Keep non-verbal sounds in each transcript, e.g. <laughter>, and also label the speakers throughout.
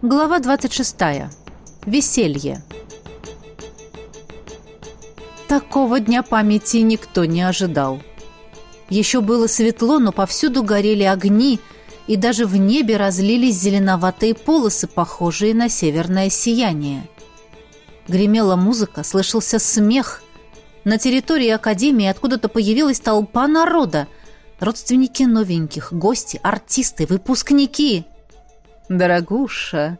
Speaker 1: Глава 26. Веселье. Такого дня памяти никто не ожидал. Еще было светло, но повсюду горели огни, и даже в небе разлились зеленоватые полосы, похожие на северное сияние. Гремела музыка, слышался смех. На территории Академии откуда-то появилась толпа народа. Родственники новеньких, гости, артисты, выпускники — «Дорогуша!»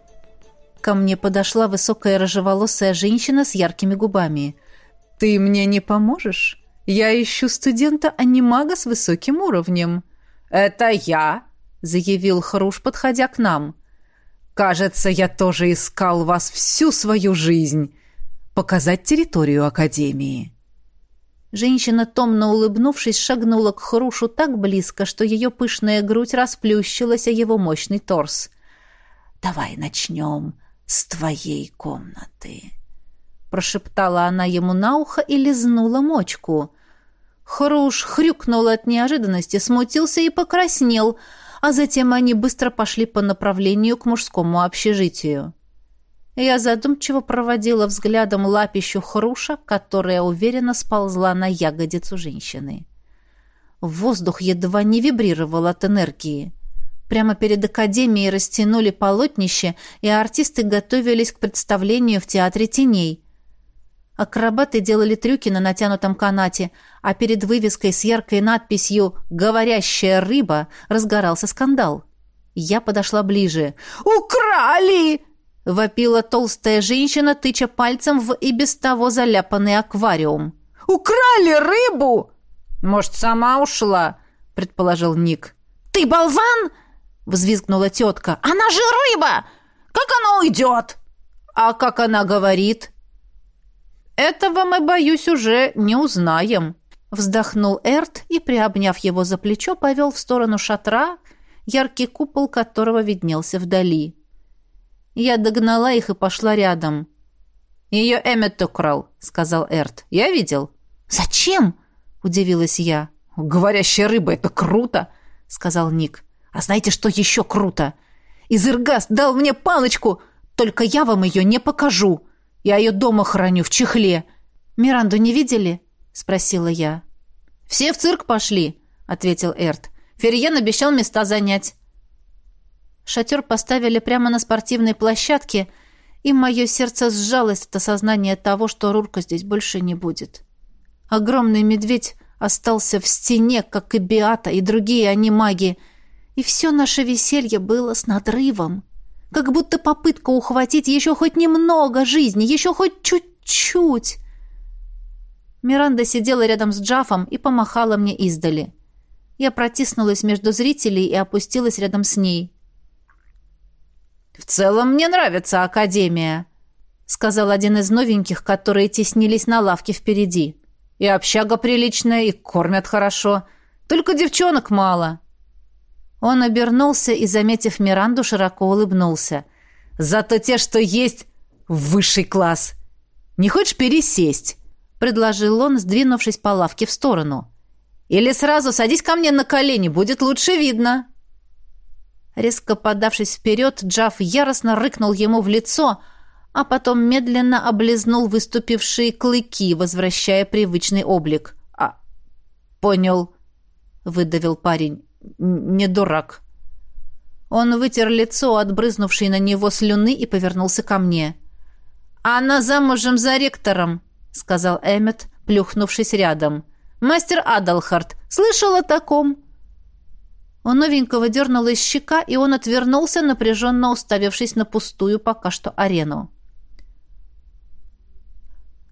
Speaker 1: Ко мне подошла высокая рыжеволосая женщина с яркими губами. «Ты мне не поможешь? Я ищу студента-анимага с высоким уровнем».
Speaker 2: «Это я!»
Speaker 1: — заявил Хруш, подходя к нам.
Speaker 2: «Кажется, я тоже искал вас всю свою жизнь. Показать территорию Академии».
Speaker 1: Женщина, томно улыбнувшись, шагнула к Хрушу так близко, что ее пышная грудь расплющилась, а его мощный торс — «Давай начнем с твоей комнаты», — прошептала она ему на ухо и лизнула мочку. Хруш хрюкнул от неожиданности, смутился и покраснел, а затем они быстро пошли по направлению к мужскому общежитию. Я задумчиво проводила взглядом лапищу Хруша, которая уверенно сползла на ягодицу женщины. Воздух едва не вибрировал от энергии. Прямо перед академией растянули полотнище, и артисты готовились к представлению в театре теней. Акробаты делали трюки на натянутом канате, а перед вывеской с яркой надписью «Говорящая рыба» разгорался скандал. Я подошла ближе.
Speaker 2: «Украли!»
Speaker 1: — вопила толстая женщина, тыча пальцем в и без того заляпанный аквариум.
Speaker 2: «Украли рыбу!»
Speaker 1: «Может, сама ушла?» — предположил Ник.
Speaker 2: «Ты болван!» Взвизгнула тетка. «Она же рыба! Как она уйдет?»
Speaker 1: «А как она говорит?» «Этого мы, боюсь, уже не узнаем», — вздохнул Эрт и, приобняв его за плечо, повел в сторону шатра, яркий купол которого виднелся вдали. Я догнала их и пошла рядом. «Ее Эммет украл», — сказал Эрт. «Я видел».
Speaker 2: «Зачем?» — удивилась я.
Speaker 1: «Говорящая рыба — это круто», — сказал Ник. А знаете, что еще круто? Изыргаст дал мне палочку, только я вам ее не покажу. Я ее дома храню, в чехле. Миранду не видели?» — спросила я. «Все в цирк пошли», — ответил Эрт. «Ферьен обещал места занять». Шатер поставили прямо на спортивной площадке, и мое сердце сжалось от осознания того, что Рурка здесь больше не будет. Огромный медведь остался в стене, как и Биата и другие анимаги, и все наше веселье было с надрывом. Как будто попытка ухватить еще хоть немного жизни, еще хоть чуть-чуть. Миранда сидела рядом с Джафом и помахала мне издали. Я протиснулась между зрителей и опустилась рядом с ней. «В целом мне нравится Академия», — сказал один из новеньких, которые теснились на лавке впереди. «И общага приличная, и кормят хорошо. Только девчонок мало». Он обернулся и, заметив Миранду, широко улыбнулся. «Зато те, что есть, высший класс! Не хочешь пересесть?» — предложил он, сдвинувшись по лавке в сторону. «Или сразу садись ко мне на колени, будет лучше видно!» Резко подавшись вперед, Джав яростно рыкнул ему в лицо, а потом медленно облизнул выступившие клыки, возвращая привычный облик. «А, понял», — выдавил парень не дурак». Он вытер лицо, отбрызнувшей на него слюны, и повернулся ко мне. «Она замужем за ректором», — сказал Эммет, плюхнувшись рядом. «Мастер Адалхард, слышал о таком?» У новенького дернулась щека, и он отвернулся, напряженно уставившись на пустую пока что арену.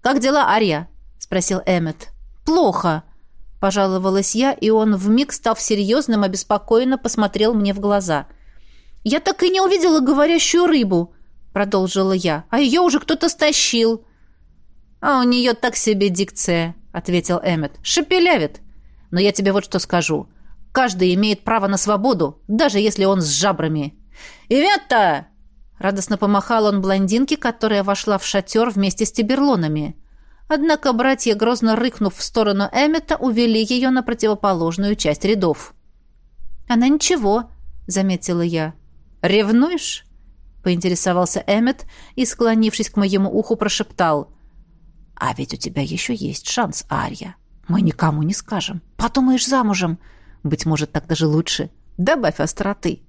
Speaker 1: «Как дела, Ария?» — спросил Эммет. «Плохо», Пожаловалась я, и он, вмиг став серьезным, обеспокоенно посмотрел мне в глаза. «Я так и не увидела говорящую рыбу», — продолжила я, «а ее уже кто-то стащил». «А у нее так себе дикция», — ответил Эммет. «Шепелявит. Но я тебе вот что скажу. Каждый имеет право на свободу, даже если он с жабрами». «Иветта!» Радостно помахал он блондинке, которая вошла в шатер вместе с тиберлонами. Однако братья, грозно рыкнув в сторону Эммета, увели ее на противоположную часть рядов. «Она ничего», — заметила я. «Ревнуешь?» — поинтересовался Эммет и, склонившись к моему уху, прошептал. «А ведь у тебя еще есть шанс, Арья. Мы никому не скажем. Подумаешь замужем. Быть может, так даже лучше. Добавь остроты».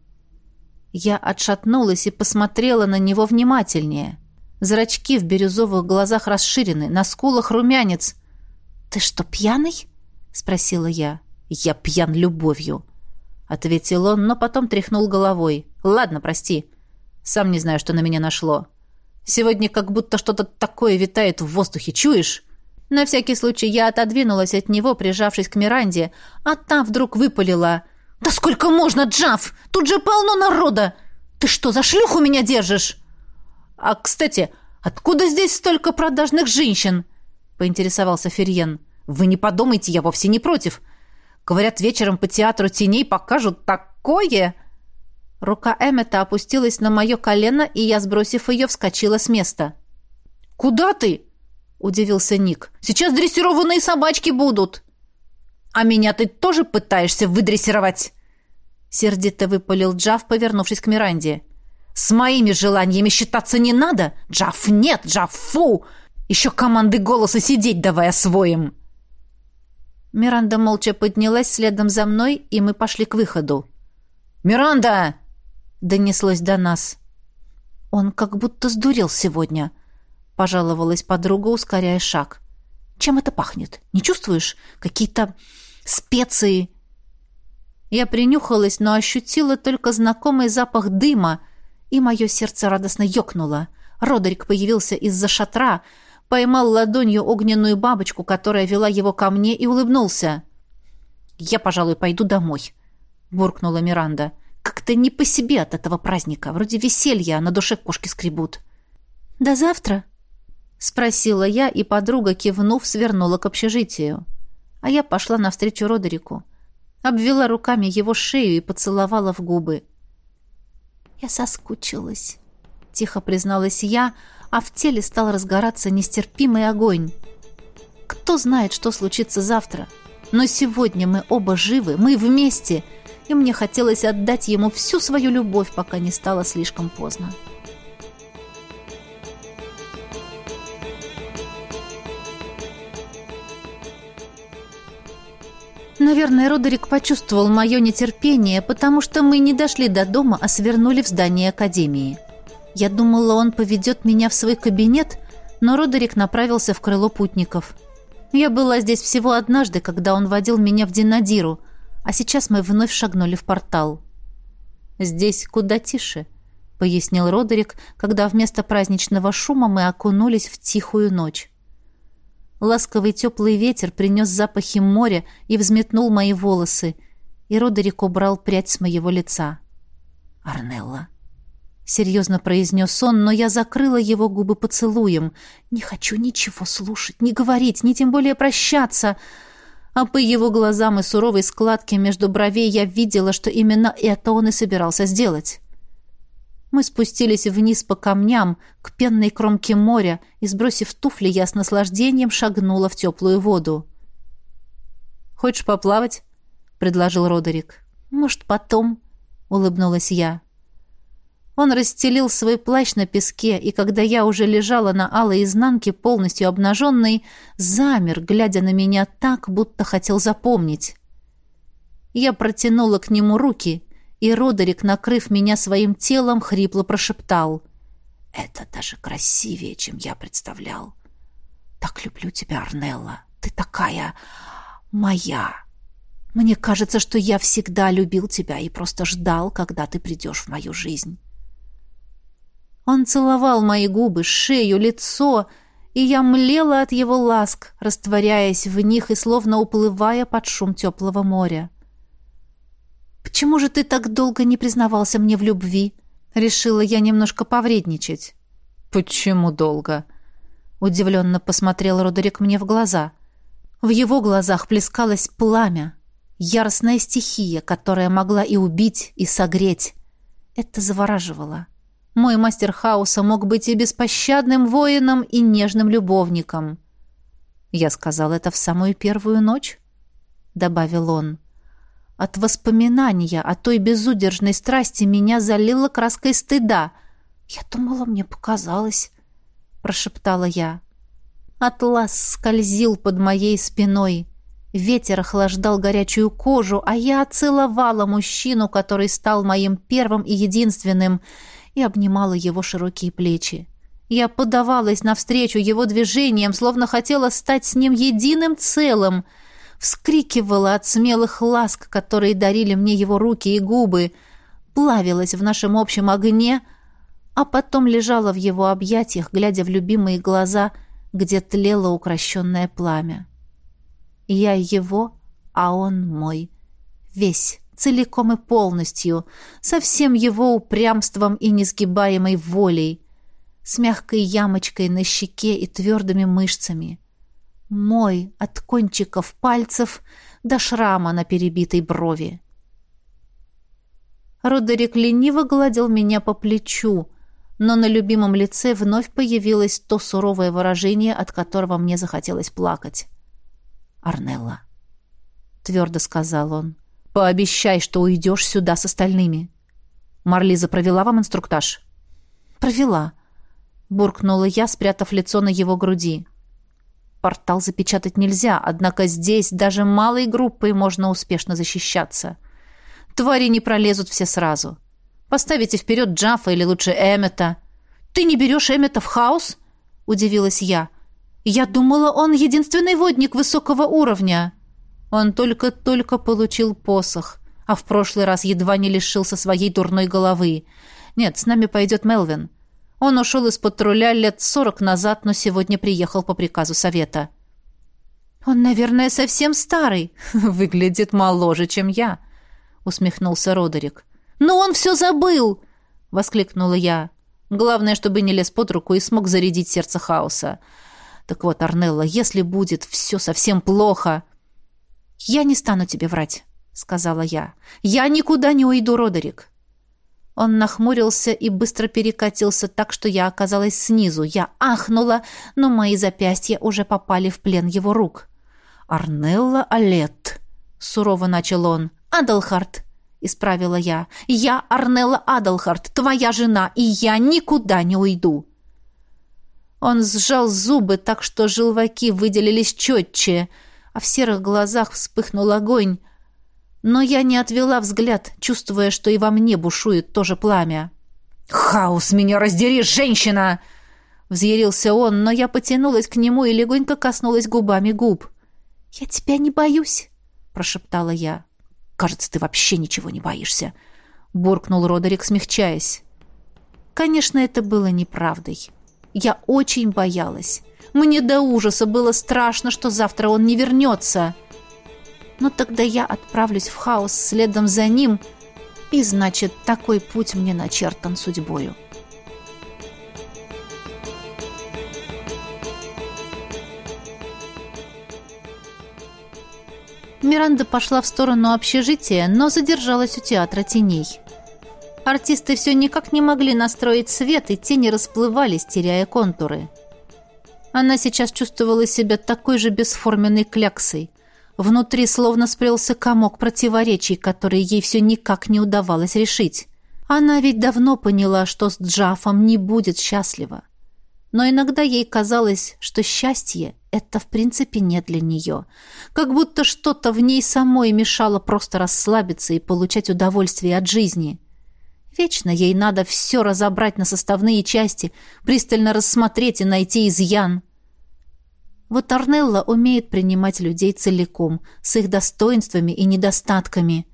Speaker 1: Я отшатнулась и посмотрела на него внимательнее. Зрачки в бирюзовых глазах расширены, на скулах румянец. «Ты что, пьяный?» — спросила я. «Я пьян любовью», — ответил он, но потом тряхнул головой. «Ладно, прости. Сам не знаю, что на меня нашло. Сегодня как будто что-то такое витает в воздухе, чуешь?» На всякий случай я отодвинулась от него, прижавшись к Миранде, а та вдруг выпалила — «Да сколько можно, Джав? Тут же полно народа! Ты что, за шлюху меня держишь?» «А, кстати, откуда здесь столько продажных женщин?» — поинтересовался Ферьен. «Вы не подумайте, я вовсе не против. Говорят, вечером по театру теней покажут такое...» Рука Эммета опустилась на мое колено, и я, сбросив ее, вскочила с места. «Куда ты?» — удивился Ник. «Сейчас дрессированные собачки будут!» «А меня ты тоже пытаешься выдрессировать?» Сердито выпалил Джав, повернувшись к Миранде. «С моими желаниями считаться не надо? Джав нет, Джав фу! Еще команды голоса сидеть давай освоим!» Миранда молча поднялась следом за мной, и мы пошли к выходу. «Миранда!» — донеслось до нас. «Он как будто сдурел сегодня», — пожаловалась подруга, ускоряя шаг. Чем это пахнет? Не чувствуешь? Какие-то специи?» Я принюхалась, но ощутила только знакомый запах дыма, и мое сердце радостно ёкнуло. Родерик появился из-за шатра, поймал ладонью огненную бабочку, которая вела его ко мне, и улыбнулся. «Я, пожалуй, пойду домой», — буркнула Миранда. «Как-то не по себе от этого праздника. Вроде веселья, а на душе кошки скребут». «До завтра», — спросила я, и подруга, кивнув, свернула к общежитию. А я пошла навстречу Родерику. Обвела руками его шею и поцеловала в губы. «Я соскучилась», — тихо призналась я, а в теле стал разгораться нестерпимый огонь. «Кто знает, что случится завтра? Но сегодня мы оба живы, мы вместе, и мне хотелось отдать ему всю свою любовь, пока не стало слишком поздно». Наверное, Родерик почувствовал мое нетерпение, потому что мы не дошли до дома, а свернули в здание Академии. Я думала, он поведет меня в свой кабинет, но Родерик направился в крыло путников. Я была здесь всего однажды, когда он водил меня в Динадиру, а сейчас мы вновь шагнули в портал. «Здесь куда тише», — пояснил Родерик, когда вместо праздничного шума мы окунулись в тихую ночь. Ласковый теплый ветер принес запахи моря и взметнул мои волосы, и Родерик убрал прядь с моего лица. «Арнелла», — серьезно произнес он, но я закрыла его губы поцелуем. «Не хочу ничего слушать, не говорить, ни тем более прощаться». А по его глазам и суровой складке между бровей я видела, что именно это он и собирался сделать. Мы спустились вниз по камням, к пенной кромке моря, и, сбросив туфли, я с наслаждением шагнула в теплую воду. «Хочешь поплавать?» — предложил Родерик. «Может, потом?» — улыбнулась я. Он расстелил свой плащ на песке, и когда я уже лежала на алой изнанке, полностью обнаженной, замер, глядя на меня так, будто хотел запомнить. Я протянула к нему руки, и Родерик, накрыв меня своим телом, хрипло прошептал. «Это даже красивее, чем я представлял. Так люблю тебя, Арнелла. Ты такая... моя. Мне кажется, что я всегда любил тебя и просто ждал, когда ты придешь в мою жизнь». Он целовал мои губы, шею, лицо, и я млела от его ласк, растворяясь в них и словно уплывая под шум теплого моря. «Почему же ты так долго не признавался мне в любви?» Решила я немножко повредничать. «Почему долго?» Удивленно посмотрел Родерик мне в глаза. В его глазах плескалось пламя, яростная стихия, которая могла и убить, и согреть. Это завораживало. Мой мастер хаоса мог быть и беспощадным воином, и нежным любовником. «Я сказал это в самую первую ночь», — добавил он. От воспоминания о той безудержной страсти меня залило краской стыда, «Я думала, мне показалось», — прошептала я. Атлас скользил под моей спиной. Ветер охлаждал горячую кожу, а я целовала мужчину, который стал моим первым и единственным, и обнимала его широкие плечи. Я подавалась навстречу его движениям, словно хотела стать с ним единым целым, вскрикивала от смелых ласк, которые дарили мне его руки и губы, плавилась в нашем общем огне, а потом лежала в его объятиях, глядя в любимые глаза, где тлело укращенное пламя. Я его, а он мой. Весь, целиком и полностью, со всем его упрямством и несгибаемой волей — с мягкой ямочкой на щеке и твердыми мышцами. Мой от кончиков пальцев до шрама на перебитой брови. Родерик лениво гладил меня по плечу, но на любимом лице вновь появилось то суровое выражение, от которого мне захотелось плакать. «Арнелла», — твердо сказал он, — «пообещай, что уйдешь сюда с остальными». «Марлиза провела вам инструктаж?» «Провела», буркнула я, спрятав лицо на его груди. Портал запечатать нельзя, однако здесь даже малой группой можно успешно защищаться. Твари не пролезут все сразу. Поставите вперед Джафа или лучше Эммета. Ты не берешь Эммета в хаос? Удивилась я. Я думала, он единственный водник высокого уровня. Он только-только получил посох, а в прошлый раз едва не лишился своей дурной головы. Нет, с нами пойдет Мелвин. Он ушел из патруля лет сорок назад, но сегодня приехал по приказу совета. «Он, наверное, совсем старый. <laughs> Выглядит моложе, чем я», — усмехнулся Родерик. «Но он все забыл!» — воскликнула я. «Главное, чтобы не лез под руку и смог зарядить сердце хаоса. Так вот, Арнелла, если будет все совсем плохо...» «Я не стану тебе врать», — сказала я. «Я никуда не уйду, Родерик. Он нахмурился и быстро перекатился так, что я оказалась снизу. Я ахнула, но мои запястья уже попали в плен его рук. «Арнелла Алет», — сурово начал он. «Адалхарт», — исправила я. «Я Арнелла Адалхарт, твоя жена, и я никуда не уйду». Он сжал зубы так, что желваки выделились четче, а в серых глазах вспыхнул огонь, но я не отвела взгляд, чувствуя, что и во мне бушует тоже пламя. «Хаос, меня раздери, женщина!» Взъярился он, но я потянулась к нему и легонько коснулась губами губ. «Я тебя не боюсь», — прошептала я. «Кажется, ты вообще ничего не боишься», — буркнул Родерик, смягчаясь. Конечно, это было неправдой. Я очень боялась. Мне до ужаса было страшно, что завтра он не вернется. — но тогда я отправлюсь в хаос следом за ним, и значит, такой путь мне начертан судьбою. Миранда пошла в сторону общежития, но задержалась у театра теней. Артисты все никак не могли настроить свет, и тени расплывались, теряя контуры. Она сейчас чувствовала себя такой же бесформенной кляксой. Внутри словно сплелся комок противоречий, которые ей все никак не удавалось решить. Она ведь давно поняла, что с Джафом не будет счастлива. Но иногда ей казалось, что счастье — это в принципе не для нее. Как будто что-то в ней самой мешало просто расслабиться и получать удовольствие от жизни. Вечно ей надо все разобрать на составные части, пристально рассмотреть и найти изъян. Вот Арнелла умеет принимать людей целиком, с их достоинствами и недостатками.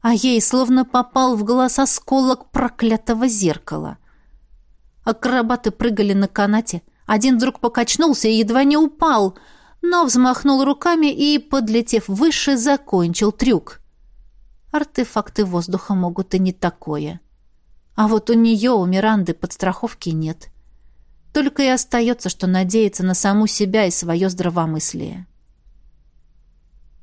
Speaker 1: А ей словно попал в глаз осколок проклятого зеркала. Акробаты прыгали на канате. Один вдруг покачнулся и едва не упал, но взмахнул руками и, подлетев выше, закончил трюк. Артефакты воздуха могут и не такое. А вот у нее, у Миранды, подстраховки нет. — только и остается, что надеяться на саму себя и свое здравомыслие.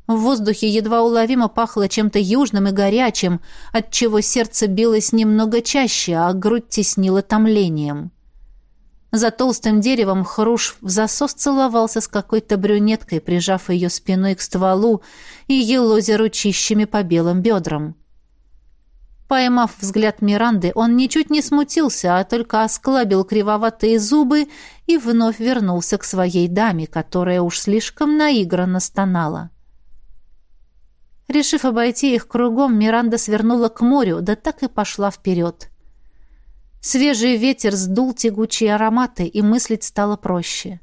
Speaker 1: В воздухе едва уловимо пахло чем-то южным и горячим, отчего сердце билось немного чаще, а грудь теснила томлением. За толстым деревом Хруш в засос целовался с какой-то брюнеткой, прижав ее спиной к стволу и елозя ручищами по белым бедрам. Поймав взгляд Миранды, он ничуть не смутился, а только осклабил кривоватые зубы и вновь вернулся к своей даме, которая уж слишком наигранно стонала. Решив обойти их кругом, Миранда свернула к морю, да так и пошла вперед. Свежий ветер сдул тягучие ароматы, и мыслить стало проще.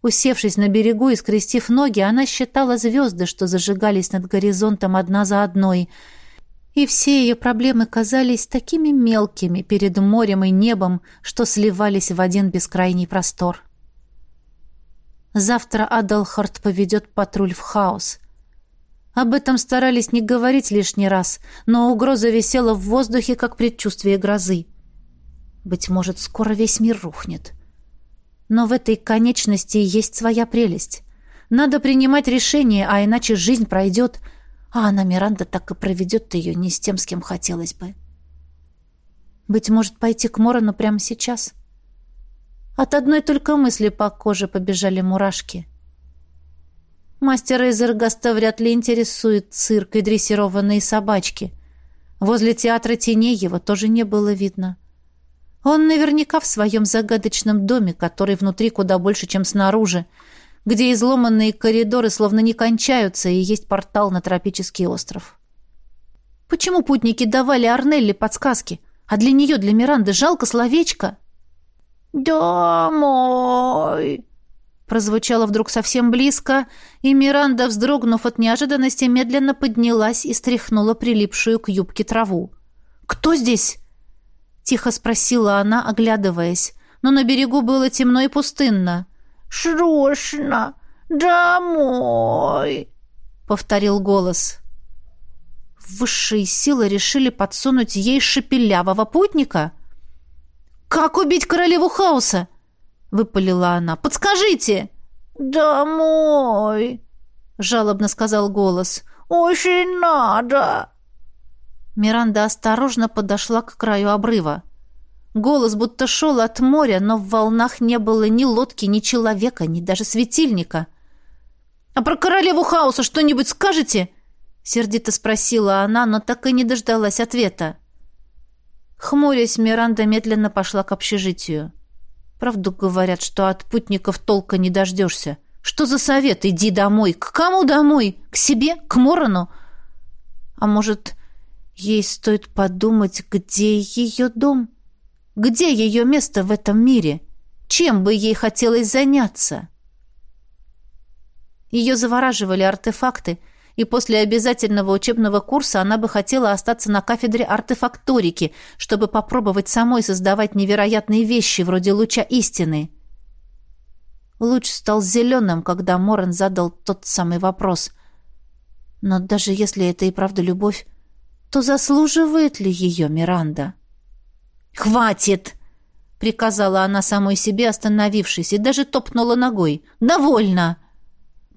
Speaker 1: Усевшись на берегу и скрестив ноги, она считала звезды, что зажигались над горизонтом одна за одной — и все ее проблемы казались такими мелкими перед морем и небом, что сливались в один бескрайний простор. Завтра Адалхард поведет патруль в хаос. Об этом старались не говорить лишний раз, но угроза висела в воздухе, как предчувствие грозы. Быть может, скоро весь мир рухнет. Но в этой конечности есть своя прелесть. Надо принимать решение, а иначе жизнь пройдет — а она, Миранда, так и проведет ее не с тем, с кем хотелось бы. Быть может, пойти к Морону прямо сейчас? От одной только мысли по коже побежали мурашки. Мастера из Эргаста вряд ли интересует цирк и дрессированные собачки. Возле театра теней его тоже не было видно. Он наверняка в своем загадочном доме, который внутри куда больше, чем снаружи, где изломанные коридоры словно не кончаются, и есть портал на тропический остров. Почему путники давали Арнелли подсказки, а для нее, для Миранды, жалко словечко? «Домой!» прозвучало вдруг совсем близко, и Миранда, вздрогнув от неожиданности, медленно поднялась и стряхнула прилипшую к юбке траву. «Кто здесь?» — тихо спросила она, оглядываясь, но на берегу было темно и пустынно. «Срочно! Домой!» — повторил голос. Высшие силы решили подсунуть ей шепелявого путника. «Как убить королеву хаоса?» — выпалила она. «Подскажите!» «Домой!» — жалобно сказал голос. «Очень надо!» Миранда осторожно подошла к краю обрыва. Голос будто шел от моря, но в волнах не было ни лодки, ни человека, ни даже светильника. «А про королеву хаоса что-нибудь скажете?» — сердито спросила она, но так и не дождалась ответа. Хмурясь, Миранда медленно пошла к общежитию. Правду говорят, что от путников толка не дождешься. Что за совет? Иди домой. К кому домой? К себе? К Морону? А может, ей стоит подумать, где ее дом?» Где ее место в этом мире? Чем бы ей хотелось заняться? Ее завораживали артефакты, и после обязательного учебного курса она бы хотела остаться на кафедре артефакторики, чтобы попробовать самой создавать невероятные вещи вроде луча истины. Луч стал зеленым, когда Морен задал тот самый вопрос. Но даже если это и правда любовь, то заслуживает ли ее Миранда? «Хватит!» — приказала она самой себе, остановившись, и даже топнула ногой. «Довольно!»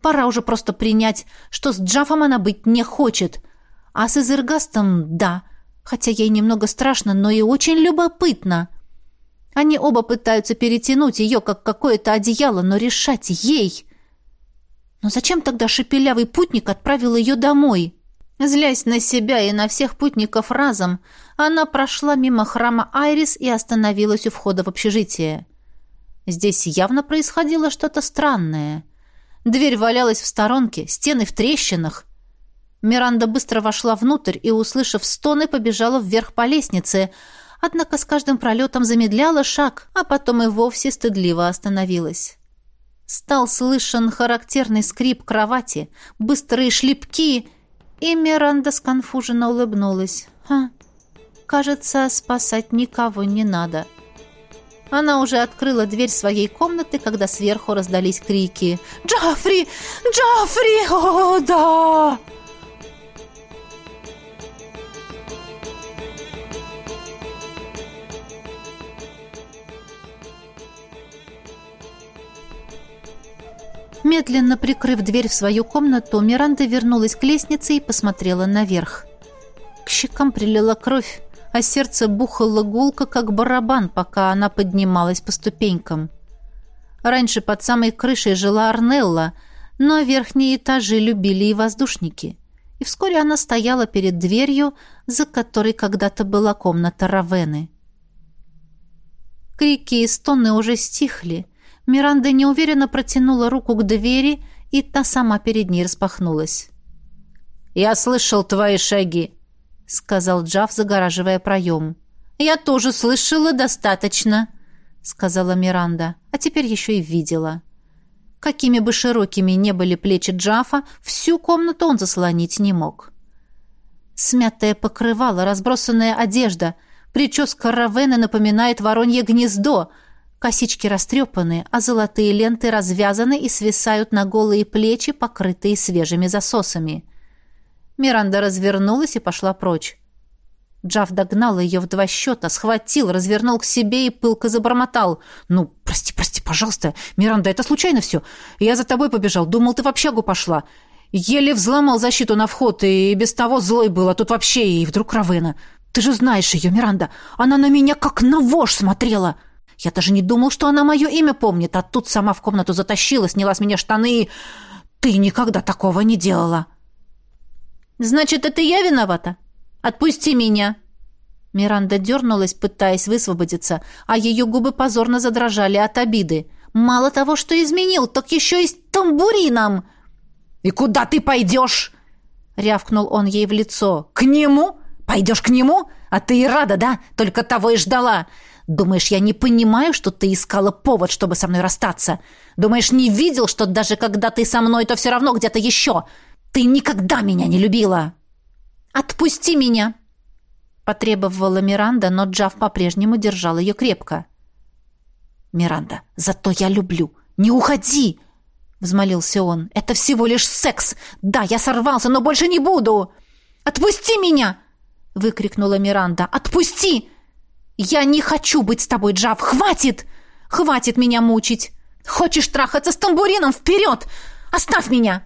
Speaker 1: Пора уже просто принять, что с Джафом она быть не хочет. А с Изергастом — да, хотя ей немного страшно, но и очень любопытно. Они оба пытаются перетянуть ее, как какое-то одеяло, но решать ей. Но зачем тогда шепелявый путник отправил ее домой?» Злясь на себя и на всех путников разом, она прошла мимо храма Айрис и остановилась у входа в общежитие. Здесь явно происходило что-то странное. Дверь валялась в сторонке, стены в трещинах. Миранда быстро вошла внутрь и, услышав стоны, побежала вверх по лестнице, однако с каждым пролетом замедляла шаг, а потом и вовсе стыдливо остановилась. Стал слышен характерный скрип кровати, быстрые шлепки — и Миранда сконфуженно улыбнулась. «Ха, кажется, спасать никого не надо». Она уже открыла дверь своей комнаты, когда сверху раздались крики. «Джафри! Джафри! О, да!» Медленно прикрыв дверь в свою комнату, Миранда вернулась к лестнице и посмотрела наверх. К щекам прилила кровь, а сердце бухало гулко, как барабан, пока она поднималась по ступенькам. Раньше под самой крышей жила Арнелла, но верхние этажи любили и воздушники. и вскоре она стояла перед дверью, за которой когда-то была комната Равены. Крики и стоны уже стихли. Миранда неуверенно протянула руку к двери, и та сама перед ней распахнулась. «Я слышал твои шаги», — сказал Джав, загораживая проем. «Я тоже слышала достаточно», — сказала Миранда, а теперь еще и видела. Какими бы широкими не были плечи Джафа, всю комнату он заслонить не мог. Смятое покрывало, разбросанная одежда, прическа Равены напоминает воронье гнездо, косички растрепаны, а золотые ленты развязаны и свисают на голые плечи, покрытые свежими засосами. Миранда развернулась и пошла прочь. Джав догнал ее в два счета, схватил, развернул к себе и пылко забормотал. «Ну, прости, прости, пожалуйста, Миранда, это случайно все. Я за тобой побежал, думал, ты в общагу пошла. Еле взломал защиту на вход, и без того злой был, а тут вообще и вдруг Равена. Ты же знаешь ее, Миранда, она на меня как на вож смотрела. Я даже не думал, что она мое имя помнит, а тут сама в комнату затащила, сняла с меня штаны и... Ты никогда такого не делала». «Значит, это я виновата?» Отпусти меня!» Миранда дернулась, пытаясь высвободиться, а ее губы позорно задрожали от обиды. «Мало того, что изменил, так еще и с тамбурином!» «И куда ты пойдешь?» — рявкнул он ей в лицо. «К нему? Пойдешь к нему? А ты и рада, да? Только того и ждала. Думаешь, я не понимаю, что ты искала повод, чтобы со мной расстаться? Думаешь, не видел, что даже когда ты со мной, то все равно где-то еще? Ты никогда меня не любила!» «Отпусти меня!» Потребовала Миранда, но Джав по-прежнему держал ее крепко. «Миранда, зато я люблю! Не уходи!» Взмолился он. «Это всего лишь секс! Да, я сорвался, но больше не буду!» «Отпусти меня!» Выкрикнула Миранда. «Отпусти! Я не хочу быть с тобой, Джав! Хватит! Хватит меня мучить! Хочешь трахаться с тамбурином? Вперед! Оставь меня!»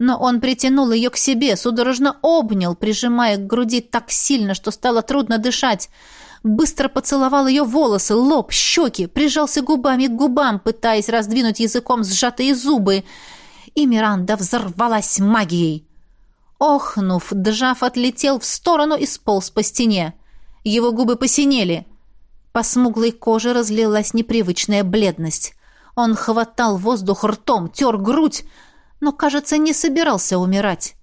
Speaker 1: Но он притянул ее к себе, судорожно обнял, прижимая к груди так сильно, что стало трудно дышать. Быстро поцеловал ее волосы, лоб, щеки, прижался губами к губам, пытаясь раздвинуть языком сжатые зубы. И Миранда взорвалась магией. Охнув, Джав отлетел в сторону и сполз по стене. Его губы посинели. По смуглой коже разлилась непривычная бледность. Он хватал воздух ртом, тер грудь, но, кажется, не собирался умирать.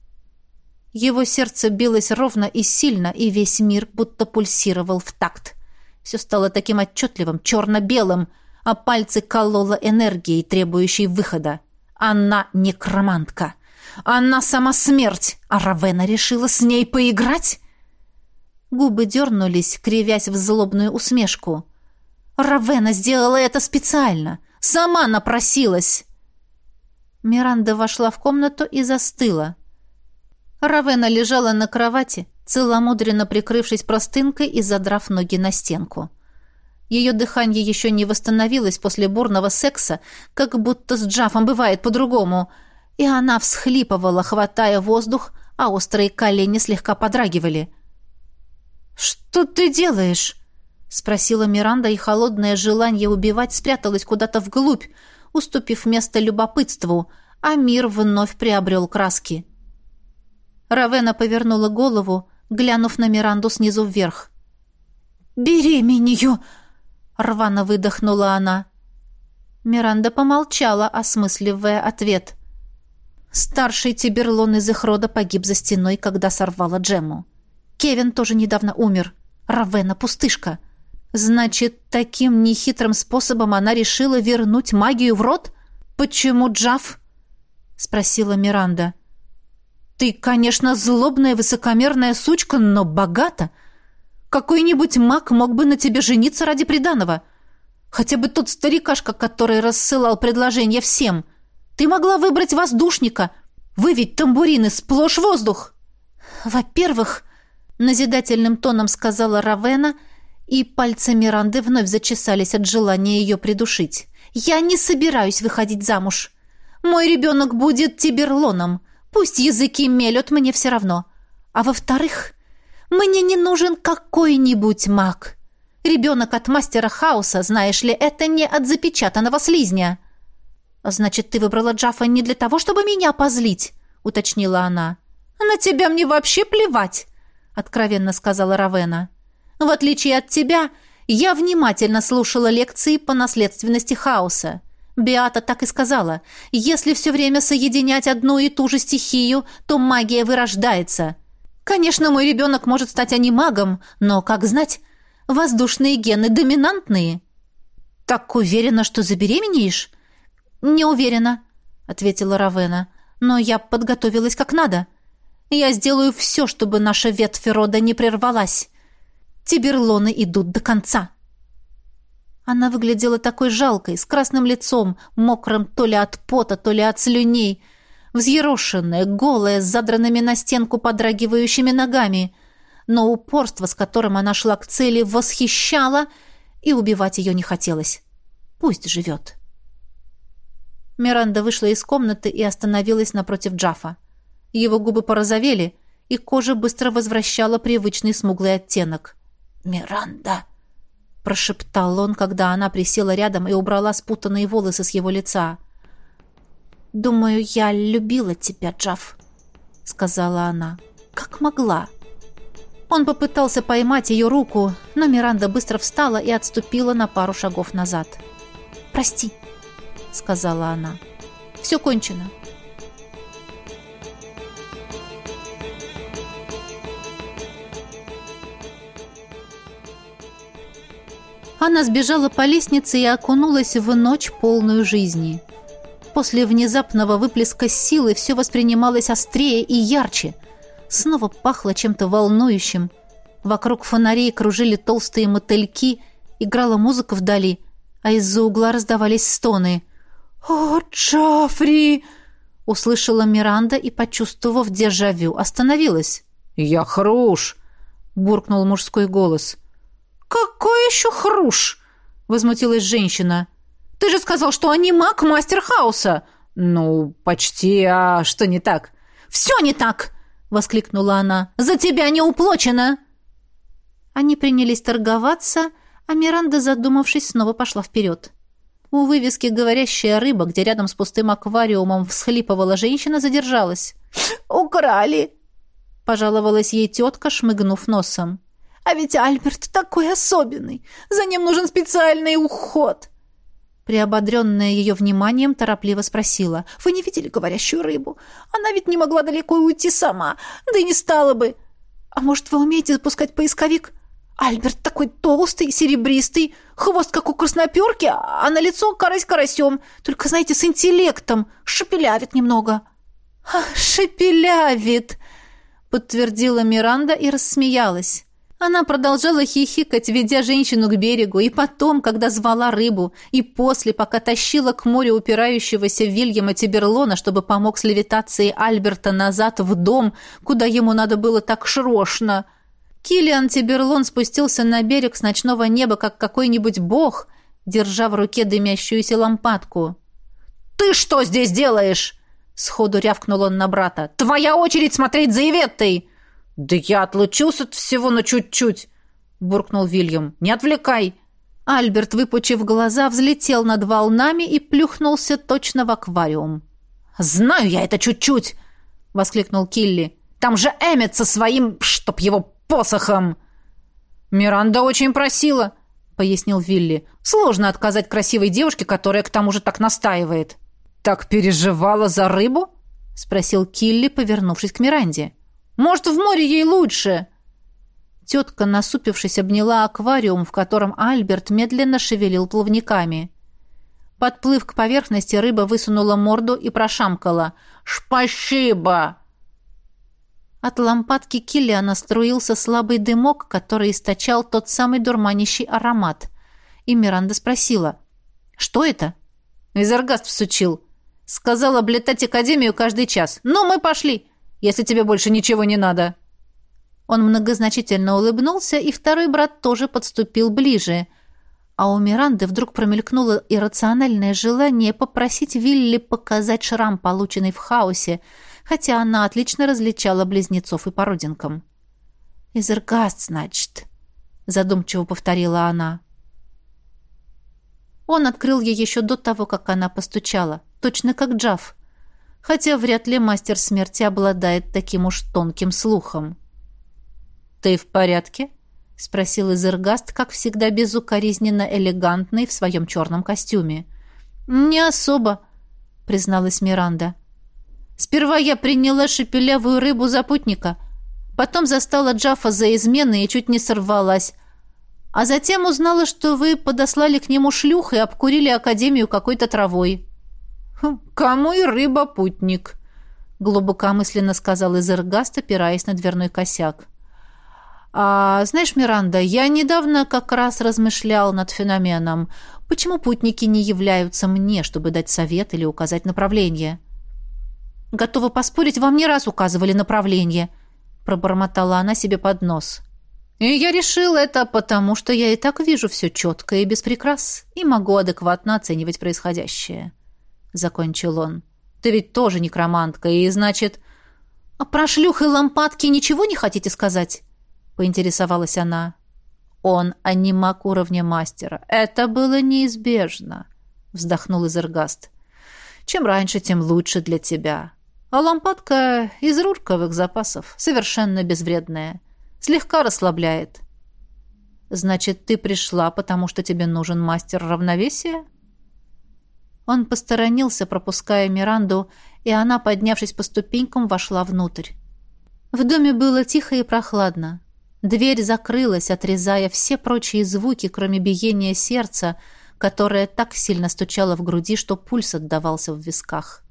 Speaker 1: Его сердце билось ровно и сильно, и весь мир будто пульсировал в такт. Все стало таким отчетливым, черно-белым, а пальцы кололо энергией, требующей выхода. Она некромантка. Она сама смерть, а Равена решила с ней поиграть? Губы дернулись, кривясь в злобную усмешку. Равена сделала это специально. Сама напросилась. Миранда вошла в комнату и застыла. Равена лежала на кровати, целомудренно прикрывшись простынкой и задрав ноги на стенку. Ее дыхание еще не восстановилось после бурного секса, как будто с Джафом бывает по-другому, и она всхлипывала, хватая воздух, а острые колени слегка подрагивали. «Что ты делаешь?» — спросила Миранда, и холодное желание убивать спряталось куда-то вглубь, уступив место любопытству, а мир вновь приобрел краски. Равена повернула голову, глянув на Миранду снизу вверх. «Беременью!» — рвано выдохнула она. Миранда помолчала, осмысливая ответ. Старший Тиберлон из их рода погиб за стеной, когда сорвала Джему. Кевин тоже недавно умер. Равена пустышка — Значит, таким нехитрым способом она решила вернуть магию в рот? Почему Джав? спросила Миранда. Ты, конечно, злобная высокомерная сучка, но богата. Какой-нибудь маг мог бы на тебе жениться ради приданого. Хотя бы тот старикашка, который рассылал предложение всем. Ты могла выбрать воздушника. Вы ведь тамбурины сплошь воздух. Во-первых, назидательным тоном сказала Равена — и пальцы Миранды вновь зачесались от желания ее придушить. «Я не собираюсь выходить замуж. Мой ребенок будет тиберлоном. Пусть языки мелют, мне все равно. А во-вторых, мне не нужен какой-нибудь маг. Ребенок от мастера хаоса, знаешь ли, это не от запечатанного слизня». «Значит, ты выбрала Джафа не для того, чтобы меня позлить?» — уточнила она. «На тебя мне вообще плевать», — откровенно сказала Равена. «В отличие от тебя, я внимательно слушала лекции по наследственности хаоса. Биата так и сказала. Если все время соединять одну и ту же стихию, то магия вырождается. Конечно, мой ребенок может стать анимагом, но, как знать, воздушные гены доминантные. Так уверена, что забеременеешь? Не уверена, ответила Равена. Но я подготовилась как надо. Я сделаю все, чтобы наша ветвь рода не прервалась. Тиберлоны идут до конца. Она выглядела такой жалкой, с красным лицом, мокрым то ли от пота, то ли от слюней, взъерошенная, голая, с задранными на стенку подрагивающими ногами. Но упорство, с которым она шла к цели, восхищало, и убивать ее не хотелось. Пусть живет. Миранда вышла из комнаты и остановилась напротив Джафа. Его губы порозовели, и кожа быстро возвращала привычный смуглый оттенок. «Миранда!» — прошептал он, когда она присела рядом и убрала спутанные волосы с его лица. «Думаю, я любила тебя, Джаф», — сказала она. «Как могла». Он попытался поймать ее руку, но Миранда быстро встала и отступила на пару шагов назад. «Прости», — сказала она. «Все кончено. Она сбежала по лестнице и окунулась в ночь полную жизни. После внезапного выплеска силы все воспринималось острее и ярче. Снова пахло чем-то волнующим. Вокруг фонарей кружили толстые мотыльки, играла музыка вдали, а из-за угла раздавались стоны. «О, Джафри!» — услышала Миранда и, почувствовав дежавю, остановилась.
Speaker 2: «Я хруш!» — буркнул мужской голос.
Speaker 1: «Какой еще хруш?» — возмутилась женщина. «Ты же сказал, что они маг мастер хаоса!»
Speaker 2: «Ну, почти, а что не так?»
Speaker 1: «Все не так!» — воскликнула она. «За тебя не уплочено!» Они принялись торговаться, а Миранда, задумавшись, снова пошла вперед. У вывески «Говорящая рыба», где рядом с пустым аквариумом всхлипывала женщина, задержалась. «Украли!» — пожаловалась ей тетка, шмыгнув носом. А ведь Альберт такой особенный. За ним нужен специальный уход. Приободренная ее вниманием, торопливо спросила. «Вы не видели говорящую рыбу? Она ведь не могла далеко уйти сама, да и не стала бы. А может, вы умеете запускать поисковик? Альберт такой толстый, серебристый, хвост как у красноперки, а на лицо карась карасем, только, знаете, с интеллектом, шепелявит немного». «Шепелявит!» — подтвердила Миранда и рассмеялась. Она продолжала хихикать, ведя женщину к берегу, и потом, когда звала рыбу, и после, пока тащила к морю упирающегося Вильяма Тиберлона, чтобы помог с левитацией Альберта назад в дом, куда ему надо было так шрошно. Килиан Тиберлон спустился на берег с ночного неба, как какой-нибудь бог, держа в руке дымящуюся лампадку. «Ты что здесь делаешь?» — сходу рявкнул он на брата. «Твоя очередь смотреть за Иветтой!»
Speaker 2: «Да я отлучился от всего на чуть-чуть», — буркнул Вильям. «Не отвлекай».
Speaker 1: Альберт, выпучив глаза, взлетел над волнами и плюхнулся точно в аквариум.
Speaker 2: «Знаю я это чуть-чуть!» — воскликнул Килли. «Там же Эммет со своим, чтоб его, посохом!» «Миранда очень просила», — пояснил Вилли. «Сложно отказать красивой девушке, которая к тому же так настаивает». «Так переживала за рыбу?» — спросил Килли, повернувшись к Миранде. Может, в море ей лучше?» Тетка, насупившись, обняла аквариум, в котором Альберт медленно шевелил плавниками. Подплыв к поверхности, рыба высунула морду и прошамкала. «Шпасибо!» От лампадки Киллиана струился слабый дымок, который источал тот самый дурманящий аромат. И Миранда спросила. «Что это?» Изергаст всучил. «Сказал облетать Академию каждый час. Ну, мы пошли!» Если тебе больше ничего не надо». Он многозначительно улыбнулся, и второй брат тоже подступил ближе. А у Миранды вдруг промелькнуло иррациональное желание попросить Вилли показать шрам, полученный в хаосе, хотя она отлично различала близнецов и по родинкам. «Изергаст, значит», — задумчиво повторила она. Он открыл ей еще до того, как она постучала, точно как Джав.
Speaker 1: Хотя вряд ли мастер смерти обладает таким уж тонким слухом. «Ты в порядке?» — спросил Изергаст, как всегда безукоризненно элегантный в своем черном костюме. «Не особо», — призналась Миранда. «Сперва я приняла шепелявую рыбу за путника, потом застала Джафа за измены и чуть не сорвалась, а затем узнала, что вы подослали к нему шлюх и обкурили Академию какой-то травой». «Хм, «Кому и рыба путник», — глубокомысленно сказал Изергаст, опираясь на дверной косяк. А, знаешь, Миранда, я недавно как раз размышлял над феноменом. Почему путники не являются мне, чтобы дать совет или указать направление? Готова поспорить, вам не раз указывали направление, пробормотала она себе под нос. И я решил это потому, что я и так вижу все четко и без прикрас и могу адекватно оценивать происходящее. Закончил он. Ты ведь тоже некромантка, и значит... А про шлюх и лампадки ничего не хотите сказать? поинтересовалась она. Он анимак уровня мастера. Это было неизбежно, вздохнул Изергаст. Чем раньше, тем лучше для тебя. А лампадка из рурковых запасов, совершенно безвредная. Слегка расслабляет. Значит, ты пришла, потому что тебе нужен мастер равновесия? Он посторонился, пропуская Миранду, и она, поднявшись по ступенькам, вошла внутрь. В доме было тихо и прохладно. Дверь закрылась, отрезая все прочие звуки, кроме биения сердца, которое так сильно стучало в груди, что пульс отдавался в висках.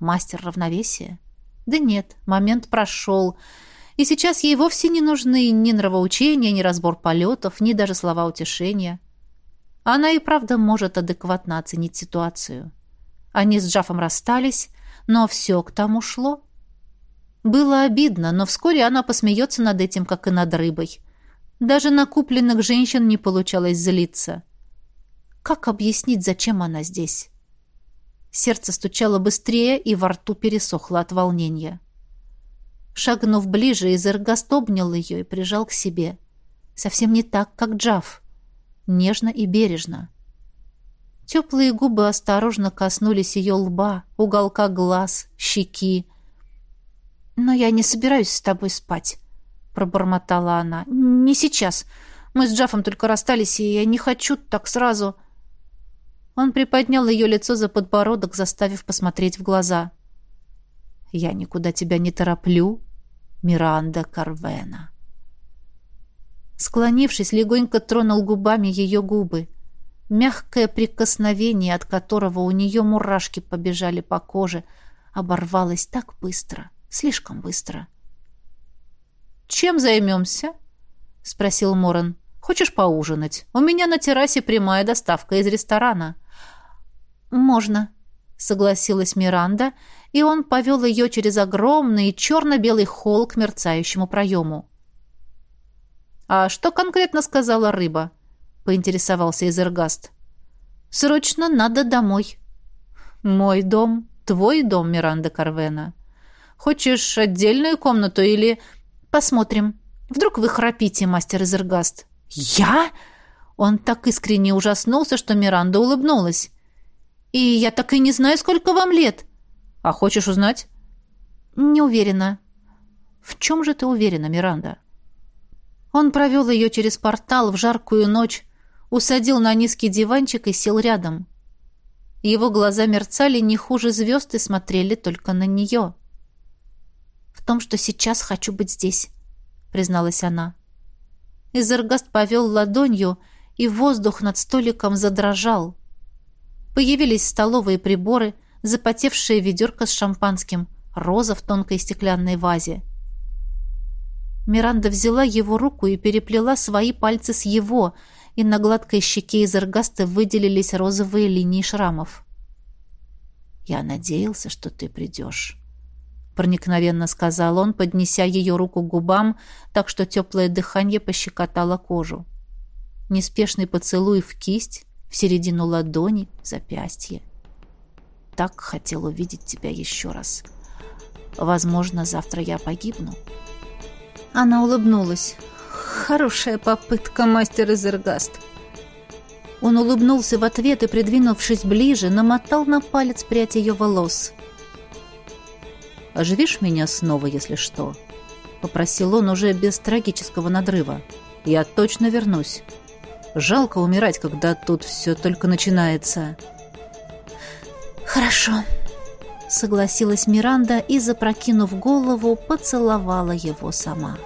Speaker 1: Мастер равновесия? Да нет, момент прошел, и сейчас ей вовсе не нужны ни нравоучения, ни разбор полетов, ни даже слова утешения. Она и правда может адекватно оценить ситуацию. Они с Джафом расстались, но все к тому шло. Было обидно, но вскоре она посмеется над этим, как и над рыбой. Даже на купленных женщин не получалось злиться. Как объяснить, зачем она здесь? Сердце стучало быстрее, и во рту пересохло от волнения. Шагнув ближе, Изергаст обнял ее и прижал к себе. Совсем не так, как Джав. Нежно и бережно. Теплые губы осторожно коснулись ее лба, уголка глаз, щеки. «Но я не собираюсь с тобой спать», — пробормотала она. «Не сейчас. Мы с Джафом только расстались, и я не хочу так сразу...» Он приподнял ее лицо за подбородок, заставив посмотреть в глаза. «Я никуда тебя не тороплю, Миранда Карвена». Склонившись, легонько тронул губами ее губы. Мягкое прикосновение, от которого у нее мурашки побежали по коже, оборвалось так быстро — Слишком быстро. «Чем займемся?» — спросил Моран. «Хочешь поужинать? У меня на террасе прямая доставка из ресторана». «Можно», — согласилась Миранда, и он повел ее через огромный черно-белый холл к мерцающему проему. «А что конкретно сказала рыба?» — поинтересовался Изергаст. «Срочно надо домой». «Мой дом, твой дом, Миранда Карвена. Хочешь отдельную комнату или... Посмотрим. Вдруг вы храпите, мастер Изергаст. Я? Он так искренне ужаснулся, что Миранда улыбнулась. И я так и не знаю, сколько вам лет. А хочешь узнать? Не уверена. В чем же ты уверена, Миранда? Он провел ее через портал в жаркую ночь, усадил на низкий диванчик и сел рядом. Его глаза мерцали не хуже звезд и смотрели только на нее. «В том, что сейчас хочу быть здесь», — призналась она. Изергаст повел ладонью, и воздух над столиком задрожал. Появились столовые приборы, запотевшая ведерко с шампанским, роза в тонкой стеклянной вазе. Миранда взяла его руку и переплела свои пальцы с его, и на гладкой щеке Изергаста выделились розовые линии шрамов. «Я надеялся, что ты придешь», проникновенно сказал он, поднеся ее руку к губам, так что теплое дыхание пощекотало кожу. Неспешный поцелуй в кисть, в середину ладони, в запястье. Так хотел увидеть тебя еще раз. Возможно, завтра я погибну. Она улыбнулась. Хорошая попытка, мастер Изергаст. Он улыбнулся в ответ и, придвинувшись ближе, намотал на палец прядь ее волос. Оживишь меня снова, если что?» Попросил он уже без трагического надрыва. «Я точно вернусь. Жалко умирать, когда тут все только начинается».
Speaker 2: «Хорошо», — согласилась Миранда и, запрокинув голову, поцеловала его сама.